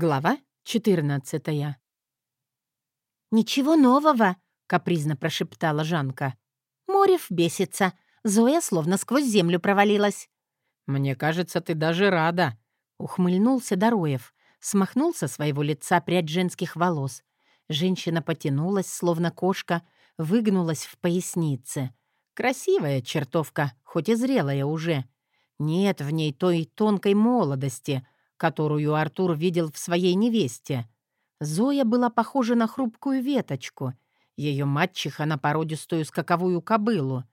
Глава 14 «Ничего нового», — капризно прошептала Жанка. Морев бесится. Зоя словно сквозь землю провалилась. «Мне кажется, ты даже рада», — ухмыльнулся Дороев. Смахнул со своего лица прядь женских волос. Женщина потянулась, словно кошка, выгнулась в пояснице. Красивая чертовка, хоть и зрелая уже. Нет в ней той тонкой молодости — которую Артур видел в своей невесте. Зоя была похожа на хрупкую веточку, ее мачеха на породистую скаковую кобылу.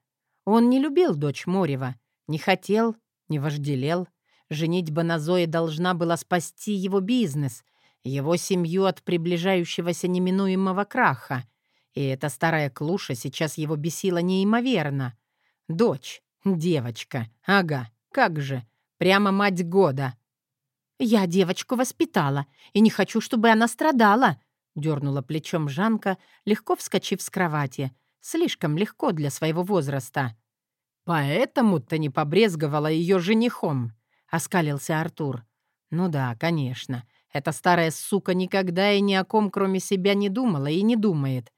Он не любил дочь Морева, не хотел, не вожделел. Женитьба на Зое должна была спасти его бизнес, его семью от приближающегося неминуемого краха. И эта старая клуша сейчас его бесила неимоверно. Дочь, девочка, ага, как же, прямо мать года — «Я девочку воспитала и не хочу, чтобы она страдала», — дернула плечом Жанка, легко вскочив с кровати. Слишком легко для своего возраста. «Поэтому ты не побрезговала ее женихом», — оскалился Артур. «Ну да, конечно. Эта старая сука никогда и ни о ком, кроме себя, не думала и не думает.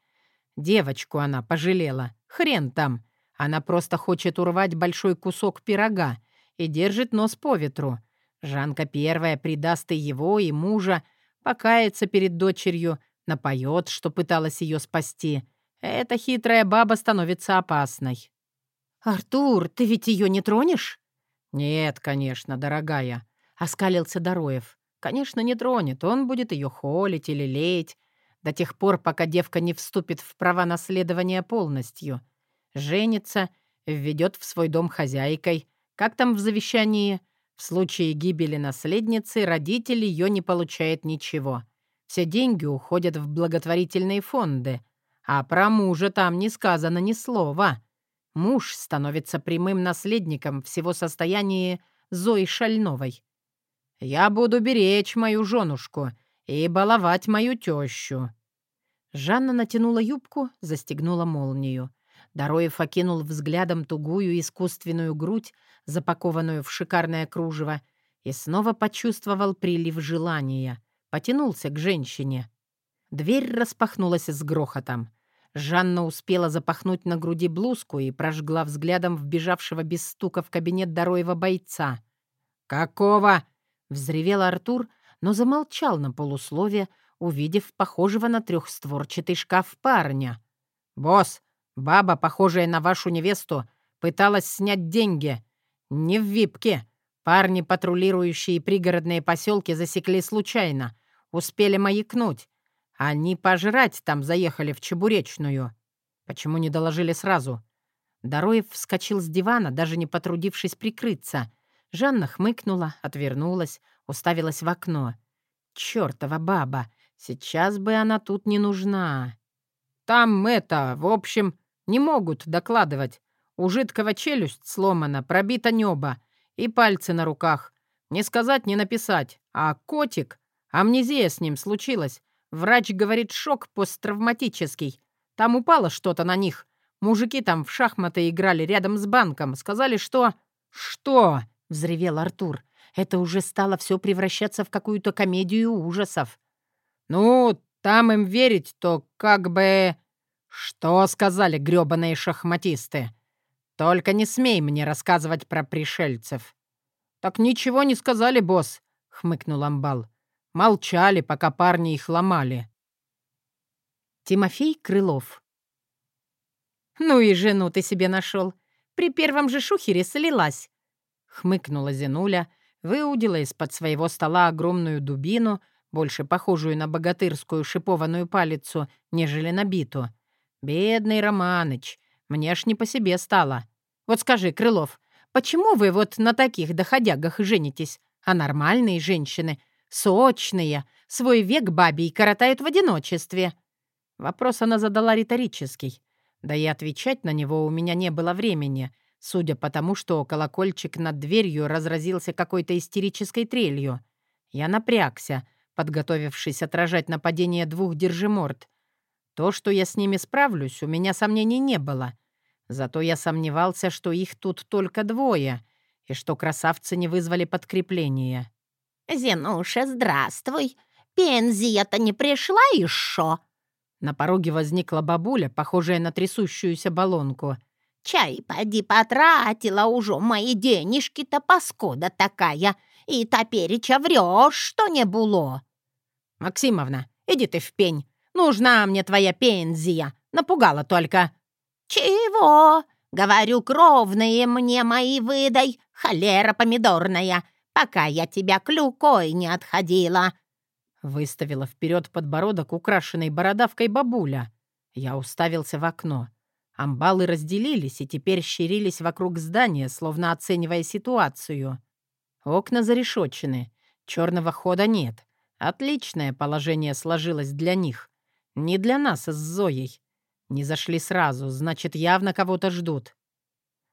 Девочку она пожалела. Хрен там. Она просто хочет урвать большой кусок пирога и держит нос по ветру. Жанка первая предаст и его, и мужа, покается перед дочерью, напоет, что пыталась ее спасти. Эта хитрая баба становится опасной. «Артур, ты ведь ее не тронешь?» «Нет, конечно, дорогая», — оскалился Дороев. «Конечно, не тронет. Он будет ее холить или леять до тех пор, пока девка не вступит в права наследования полностью. Женится, введет в свой дом хозяйкой. Как там в завещании? В случае гибели наследницы родитель ее не получает ничего. Все деньги уходят в благотворительные фонды, а про мужа там не сказано ни слова. Муж становится прямым наследником всего состояния Зои Шальновой. «Я буду беречь мою женушку и баловать мою тещу». Жанна натянула юбку, застегнула молнию. Дороев окинул взглядом тугую искусственную грудь, запакованную в шикарное кружево, и снова почувствовал прилив желания. Потянулся к женщине. Дверь распахнулась с грохотом. Жанна успела запахнуть на груди блузку и прожгла взглядом вбежавшего без стука в кабинет Дороева бойца. «Какого?» — взревел Артур, но замолчал на полуслове, увидев похожего на трехстворчатый шкаф парня. «Босс, Баба, похожая на вашу невесту, пыталась снять деньги. Не в випке. Парни, патрулирующие пригородные поселки, засекли случайно. Успели маякнуть. Они пожрать там заехали в Чебуречную. Почему не доложили сразу? Дороев вскочил с дивана, даже не потрудившись прикрыться. Жанна хмыкнула, отвернулась, уставилась в окно. «Чёртова баба! Сейчас бы она тут не нужна!» «Там это, в общем, не могут докладывать. У жидкого челюсть сломана, пробита небо и пальцы на руках. Не сказать, не написать. А котик? Амнезия с ним случилась. Врач говорит, шок посттравматический. Там упало что-то на них. Мужики там в шахматы играли рядом с банком. Сказали, что... «Что?» — взревел Артур. Это уже стало все превращаться в какую-то комедию ужасов. «Ну, там им верить, то как бы...» «Что сказали грёбаные шахматисты? Только не смей мне рассказывать про пришельцев». «Так ничего не сказали, босс», — хмыкнул Амбал. «Молчали, пока парни их ломали». Тимофей Крылов «Ну и жену ты себе нашел. При первом же шухере слилась», — хмыкнула Зинуля, выудила из-под своего стола огромную дубину, больше похожую на богатырскую шипованную палицу, нежели на биту, «Бедный Романыч, мне ж не по себе стало. Вот скажи, Крылов, почему вы вот на таких доходягах женитесь, а нормальные женщины, сочные, свой век бабий коротают в одиночестве?» Вопрос она задала риторический. Да и отвечать на него у меня не было времени, судя по тому, что колокольчик над дверью разразился какой-то истерической трелью. Я напрягся, подготовившись отражать нападение двух держиморд, то, что я с ними справлюсь, у меня сомнений не было. Зато я сомневался, что их тут только двое, и что красавцы не вызвали подкрепления. «Зенуша, здравствуй! Пензия-то не пришла еще?» На пороге возникла бабуля, похожая на трясущуюся баллонку. «Чай, поди потратила уже мои денежки-то, паскода такая, и топереча врешь, что не было». «Максимовна, иди ты в пень. Нужна мне твоя пензия. Напугала только». «Чего? Говорю, кровные мне мои выдай, холера помидорная, пока я тебя клюкой не отходила». Выставила вперед подбородок, украшенной бородавкой бабуля. Я уставился в окно. Амбалы разделились и теперь щерились вокруг здания, словно оценивая ситуацию. Окна зарешочены, черного хода нет. Отличное положение сложилось для них. Не для нас с Зоей. Не зашли сразу, значит, явно кого-то ждут.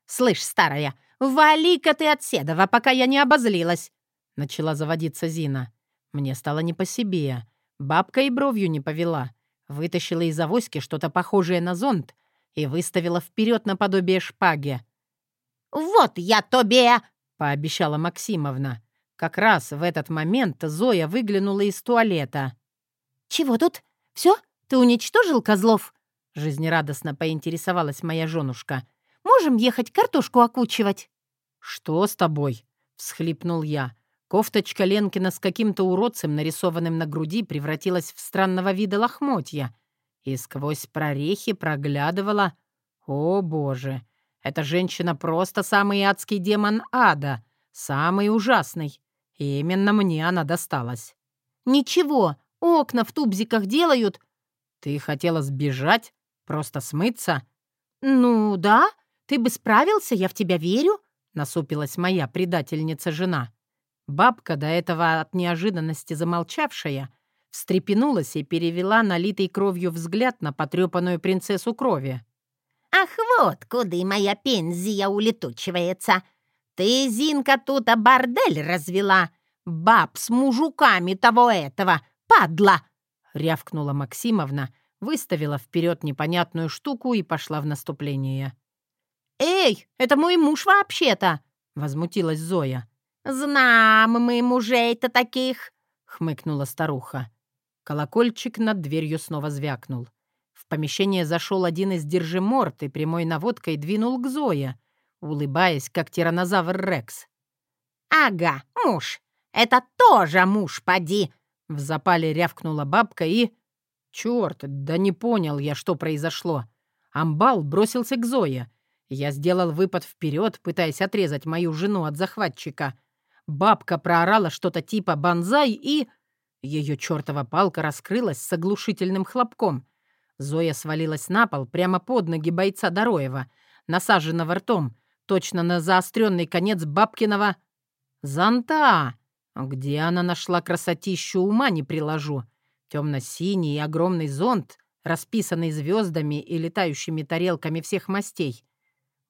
«Слышь, старая, вали-ка ты от Седова, пока я не обозлилась!» Начала заводиться Зина. Мне стало не по себе. Бабка и бровью не повела. Вытащила из авоськи что-то похожее на зонт и выставила вперед наподобие шпаги. «Вот я тебе!» — пообещала Максимовна. Как раз в этот момент Зоя выглянула из туалета. «Чего тут? Все? Ты уничтожил козлов?» Жизнерадостно поинтересовалась моя женушка. «Можем ехать картошку окучивать?» «Что с тобой?» — всхлипнул я. Кофточка Ленкина с каким-то уродцем, нарисованным на груди, превратилась в странного вида лохмотья. И сквозь прорехи проглядывала... О, боже! Эта женщина просто самый адский демон ада, самый ужасный. И именно мне она досталась. «Ничего, окна в тубзиках делают». «Ты хотела сбежать? Просто смыться?» «Ну да, ты бы справился, я в тебя верю», — насупилась моя предательница-жена. Бабка, до этого от неожиданности замолчавшая, встрепенулась и перевела налитый кровью взгляд на потрепанную принцессу крови. «Ах, вот куда моя пензия улетучивается! Ты, Зинка, тут а бордель развела! Баб с мужиками того этого! Падла!» — рявкнула Максимовна, выставила вперед непонятную штуку и пошла в наступление. «Эй, это мой муж вообще-то!» — возмутилась Зоя. «Знам мы мужей-то таких!» — хмыкнула старуха. Колокольчик над дверью снова звякнул. В помещение зашел один из держиморт и прямой наводкой двинул к Зое, улыбаясь, как тиранозавр Рекс. «Ага, муж! Это тоже муж, поди!» В запале рявкнула бабка и... Черт, да не понял я, что произошло. Амбал бросился к Зое. Я сделал выпад вперед, пытаясь отрезать мою жену от захватчика — Бабка проорала что-то типа «банзай» и... Ее чертова палка раскрылась с оглушительным хлопком. Зоя свалилась на пол прямо под ноги бойца Дороева, насаженного ртом, точно на заостренный конец бабкиного зонта. Где она нашла красотищу, ума не приложу. Темно-синий и огромный зонт, расписанный звездами и летающими тарелками всех мастей.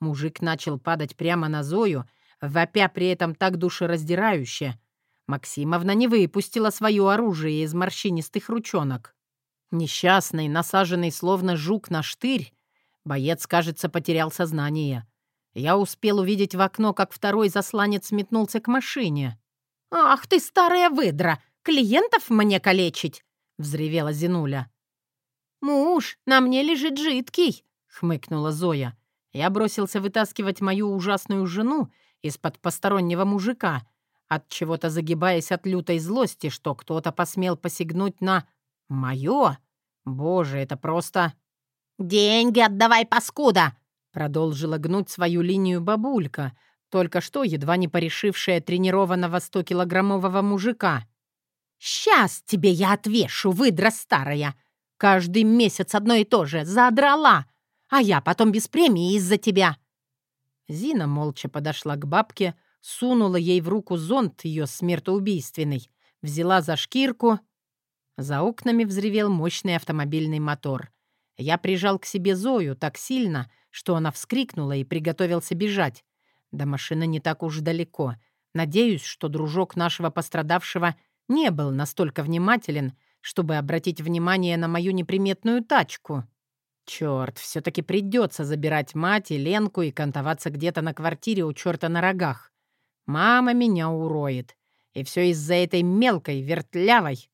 Мужик начал падать прямо на Зою, вопя при этом так душераздирающе. Максимовна не выпустила свое оружие из морщинистых ручонок. Несчастный, насаженный словно жук на штырь, боец, кажется, потерял сознание. Я успел увидеть в окно, как второй засланец метнулся к машине. «Ах ты, старая выдра! Клиентов мне калечить!» — взревела Зинуля. «Муж, на мне лежит жидкий!» — хмыкнула Зоя. Я бросился вытаскивать мою ужасную жену из-под постороннего мужика, от чего-то загибаясь от лютой злости, что кто-то посмел посягнуть на моё. Боже, это просто... «Деньги отдавай, паскуда!» Продолжила гнуть свою линию бабулька, только что едва не порешившая тренированного 100-килограммового мужика. «Сейчас тебе я отвешу, выдра старая! Каждый месяц одно и то же, задрала! А я потом без премии из-за тебя!» Зина молча подошла к бабке, сунула ей в руку зонт ее смертоубийственный, взяла за шкирку. За окнами взревел мощный автомобильный мотор. Я прижал к себе Зою так сильно, что она вскрикнула и приготовился бежать. До машины не так уж далеко. Надеюсь, что дружок нашего пострадавшего не был настолько внимателен, чтобы обратить внимание на мою неприметную тачку. Черт, все-таки придется забирать мать и Ленку и кантоваться где-то на квартире у черта на рогах. Мама меня уроет. И все из-за этой мелкой, вертлявой.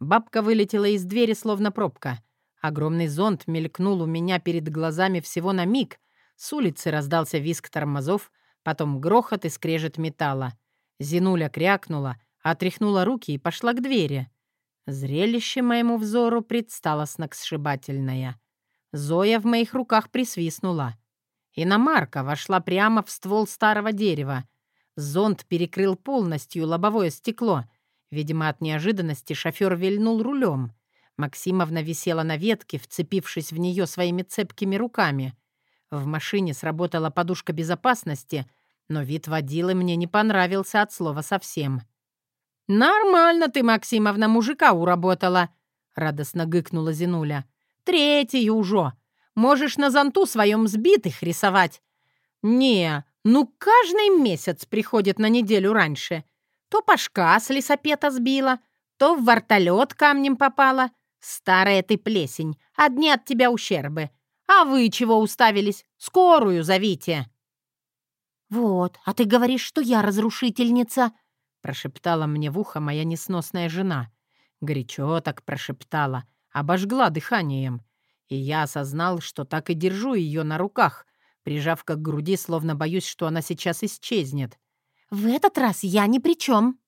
Бабка вылетела из двери, словно пробка. Огромный зонт мелькнул у меня перед глазами всего на миг. С улицы раздался визг тормозов, потом грохот и скрежет металла. Зинуля крякнула, отряхнула руки и пошла к двери. Зрелище моему взору предстало сногсшибательное. Зоя в моих руках присвистнула. Иномарка вошла прямо в ствол старого дерева. Зонт перекрыл полностью лобовое стекло. Видимо, от неожиданности шофер вильнул рулем. Максимовна висела на ветке, вцепившись в нее своими цепкими руками. В машине сработала подушка безопасности, но вид водилы мне не понравился от слова совсем. «Нормально ты, Максимовна, мужика уработала», — радостно гыкнула Зинуля. «Третий уже. Можешь на зонту своем сбитых рисовать». «Не, ну каждый месяц приходит на неделю раньше. То пашка с лесопета сбила, то в вертолет камнем попала. Старая ты плесень, одни от тебя ущербы. А вы чего уставились? Скорую зовите». «Вот, а ты говоришь, что я разрушительница», прошептала мне в ухо моя несносная жена. Горячо так прошептала, обожгла дыханием. И я осознал, что так и держу ее на руках, прижав к груди, словно боюсь, что она сейчас исчезнет. «В этот раз я ни при чем.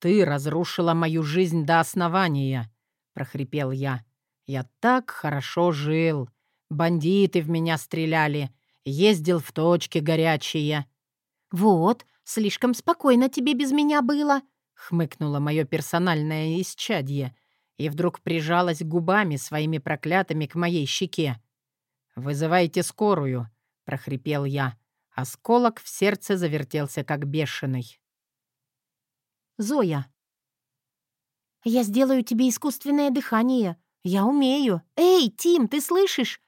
«Ты разрушила мою жизнь до основания», — прохрипел я. «Я так хорошо жил. Бандиты в меня стреляли. Ездил в точки горячие». «Вот, Слишком спокойно тебе без меня было», — хмыкнуло мое персональное исчадье и вдруг прижалась губами своими проклятыми к моей щеке. «Вызывайте скорую», — прохрипел я. Осколок в сердце завертелся, как бешеный. «Зоя». «Я сделаю тебе искусственное дыхание. Я умею. Эй, Тим, ты слышишь?»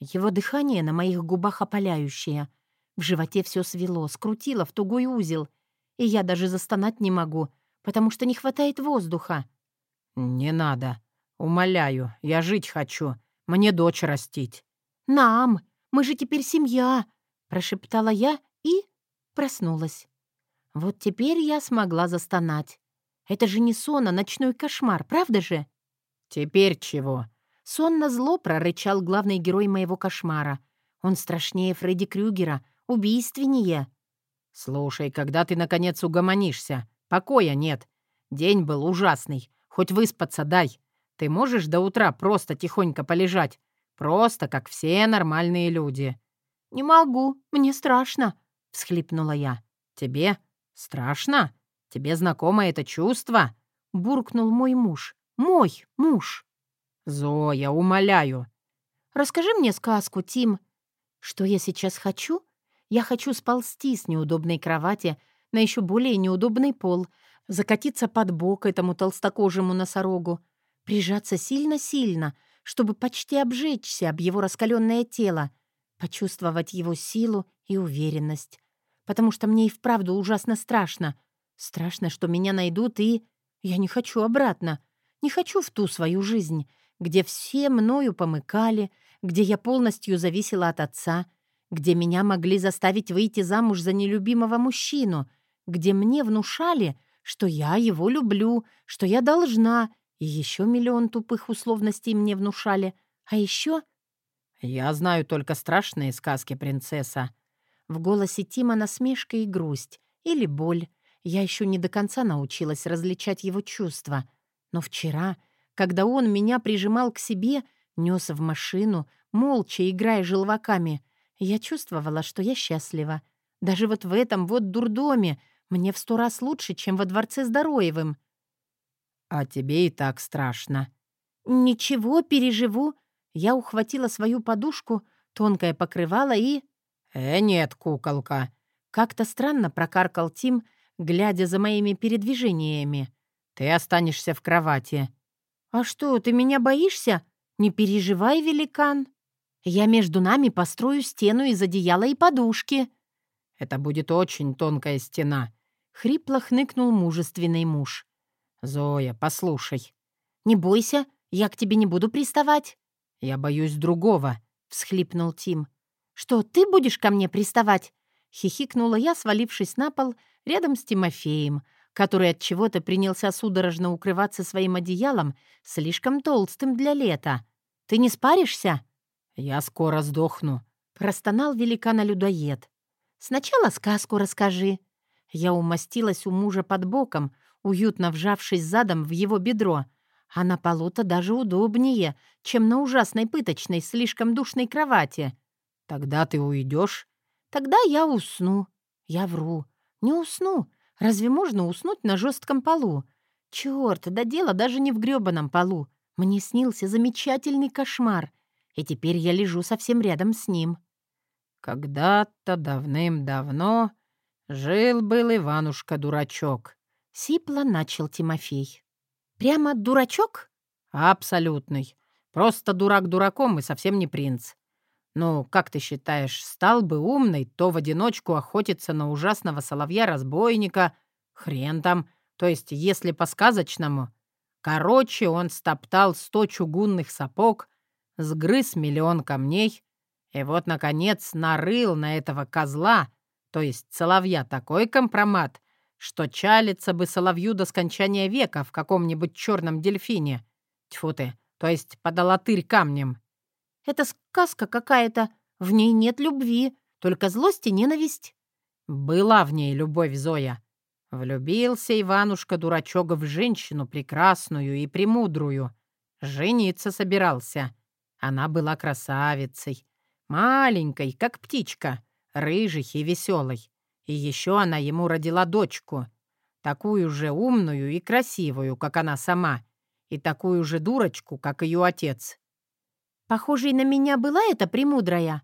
Его дыхание на моих губах опаляющее — в животе все свело, скрутило в тугой узел, и я даже застонать не могу, потому что не хватает воздуха. «Не надо. Умоляю, я жить хочу. Мне дочь растить». «Нам! Мы же теперь семья!» — прошептала я и проснулась. Вот теперь я смогла застонать. Это же не сон, а ночной кошмар, правда же? «Теперь чего?» Сонно зло прорычал главный герой моего кошмара. Он страшнее Фредди Крюгера, убийственнее». «Слушай, когда ты, наконец, угомонишься? Покоя нет. День был ужасный. Хоть выспаться дай. Ты можешь до утра просто тихонько полежать? Просто, как все нормальные люди». «Не могу. Мне страшно», — всхлипнула я. «Тебе? Страшно? Тебе знакомо это чувство?» — буркнул мой муж. «Мой муж». «Зоя, умоляю». «Расскажи мне сказку, Тим. Что я сейчас хочу?» Я хочу сползти с неудобной кровати на еще более неудобный пол, закатиться под бок этому толстокожему носорогу, прижаться сильно-сильно, чтобы почти обжечься об его раскаленное тело, почувствовать его силу и уверенность. Потому что мне и вправду ужасно страшно. Страшно, что меня найдут, и... Я не хочу обратно. Не хочу в ту свою жизнь, где все мною помыкали, где я полностью зависела от отца, где меня могли заставить выйти замуж за нелюбимого мужчину, где мне внушали, что я его люблю, что я должна, и еще миллион тупых условностей мне внушали. А еще... «Я знаю только страшные сказки, принцесса». В голосе Тима насмешка и грусть, или боль. Я еще не до конца научилась различать его чувства. Но вчера, когда он меня прижимал к себе, нес в машину, молча играя желваками — я чувствовала, что я счастлива. Даже вот в этом вот дурдоме мне в сто раз лучше, чем во дворце Здоровьевым. «А тебе и так страшно». «Ничего, переживу». Я ухватила свою подушку, тонкое покрывало и... «Э, нет, куколка». Как-то странно прокаркал Тим, глядя за моими передвижениями. «Ты останешься в кровати». «А что, ты меня боишься? Не переживай, великан». Я между нами построю стену из одеяла и подушки». «Это будет очень тонкая стена», — хрипло хныкнул мужественный муж. «Зоя, послушай». «Не бойся, я к тебе не буду приставать». «Я боюсь другого», — всхлипнул Тим. «Что, ты будешь ко мне приставать?» — хихикнула я, свалившись на пол рядом с Тимофеем, который от чего-то принялся судорожно укрываться своим одеялом, слишком толстым для лета. «Ты не спаришься?» «Я скоро сдохну», — простонал великана-людоед. «Сначала сказку расскажи». Я умостилась у мужа под боком, уютно вжавшись задом в его бедро, а на полу-то даже удобнее, чем на ужасной пыточной, слишком душной кровати. «Тогда ты уйдешь?» «Тогда я усну». Я вру. «Не усну. Разве можно уснуть на жестком полу? Черт, да дело даже не в грёбаном полу. Мне снился замечательный кошмар, и теперь я лежу совсем рядом с ним». «Когда-то давным-давно жил-был Иванушка-дурачок», — сипло начал Тимофей. «Прямо дурачок?» «Абсолютный. Просто дурак дураком и совсем не принц. Ну, как ты считаешь, стал бы умный, то в одиночку охотиться на ужасного соловья-разбойника? Хрен там. То есть, если по-сказочному. Короче, он стоптал сто чугунных сапог, сгрыз миллион камней, и вот, наконец, нарыл на этого козла, то есть соловья, такой компромат, что чалится бы соловью до скончания века в каком-нибудь черном дельфине. Тьфу ты, то есть подолотырь камнем. Это сказка какая-то. В ней нет любви, только злость и ненависть». «Была в ней любовь, Зоя. Влюбился Иванушка-дурачок в женщину прекрасную и премудрую. Жениться собирался. Она была красавицей. Маленькой, как птичка, рыжей и веселой. И еще она ему родила дочку. Такую же умную и красивую, как она сама. И такую же дурочку, как ее отец. Похожей на меня была эта премудрая?»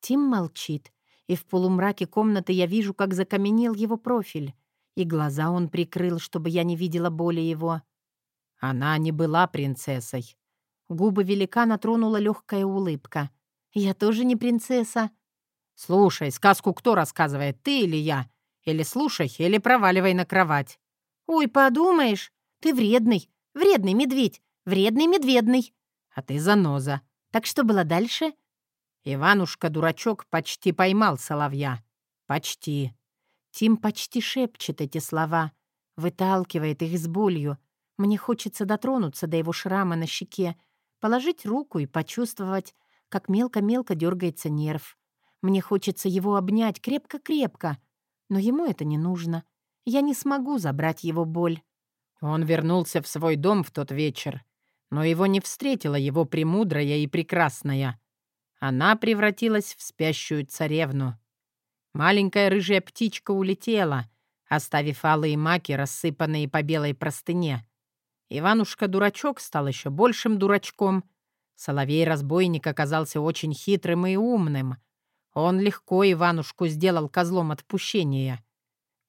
Тим молчит, и в полумраке комнаты я вижу, как закаменел его профиль, и глаза он прикрыл, чтобы я не видела боли его. Она не была принцессой. Губы великана тронула легкая улыбка. «Я тоже не принцесса». «Слушай, сказку кто рассказывает, ты или я? Или слушай, или проваливай на кровать». «Ой, подумаешь, ты вредный, вредный медведь, вредный медведный». А ты заноза. Так что было дальше? Иванушка-дурачок почти поймал соловья. Почти. Тим почти шепчет эти слова, выталкивает их с болью. Мне хочется дотронуться до его шрама на щеке, положить руку и почувствовать, как мелко-мелко дергается нерв. Мне хочется его обнять крепко-крепко, но ему это не нужно. Я не смогу забрать его боль. Он вернулся в свой дом в тот вечер но его не встретила его премудрая и прекрасная. Она превратилась в спящую царевну. Маленькая рыжая птичка улетела, оставив алые маки, рассыпанные по белой простыне. Иванушка-дурачок стал еще большим дурачком. Соловей-разбойник оказался очень хитрым и умным. Он легко Иванушку сделал козлом отпущения.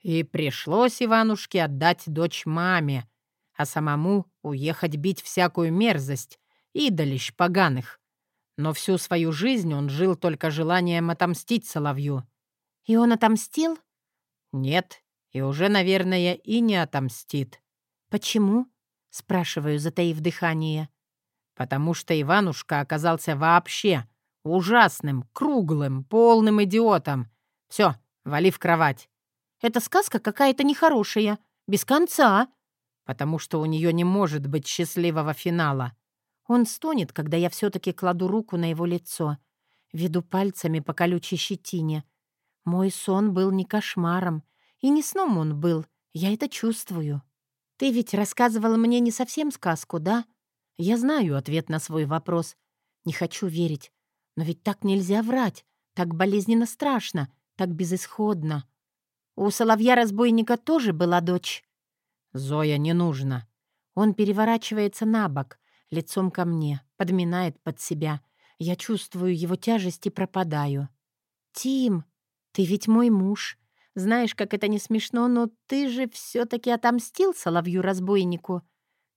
И пришлось Иванушке отдать дочь маме, а самому уехать бить всякую мерзость, идолищ поганых. Но всю свою жизнь он жил только желанием отомстить Соловью. «И он отомстил?» «Нет, и уже, наверное, и не отомстит». «Почему?» — спрашиваю, затаив дыхание. «Потому что Иванушка оказался вообще ужасным, круглым, полным идиотом. Все, вали в кровать». «Это сказка какая-то нехорошая, без конца», потому что у нее не может быть счастливого финала. Он стонет, когда я все-таки кладу руку на его лицо, веду пальцами по колючей щетине. Мой сон был не кошмаром, и не сном он был, я это чувствую. Ты ведь рассказывала мне не совсем сказку, да? Я знаю ответ на свой вопрос. Не хочу верить. Но ведь так нельзя врать, так болезненно страшно, так безысходно. У соловья-разбойника тоже была дочь. «Зоя, не нужно». Он переворачивается на бок, лицом ко мне, подминает под себя. Я чувствую его тяжесть и пропадаю. «Тим, ты ведь мой муж. Знаешь, как это не смешно, но ты же все-таки отомстил соловью-разбойнику.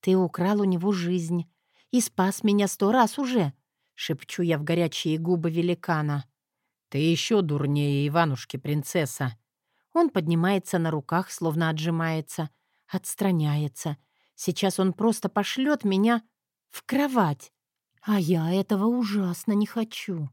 Ты украл у него жизнь и спас меня сто раз уже», — шепчу я в горячие губы великана. «Ты еще дурнее Иванушки, принцесса». Он поднимается на руках, словно отжимается, Отстраняется. Сейчас он просто пошлет меня в кровать. А я этого ужасно не хочу.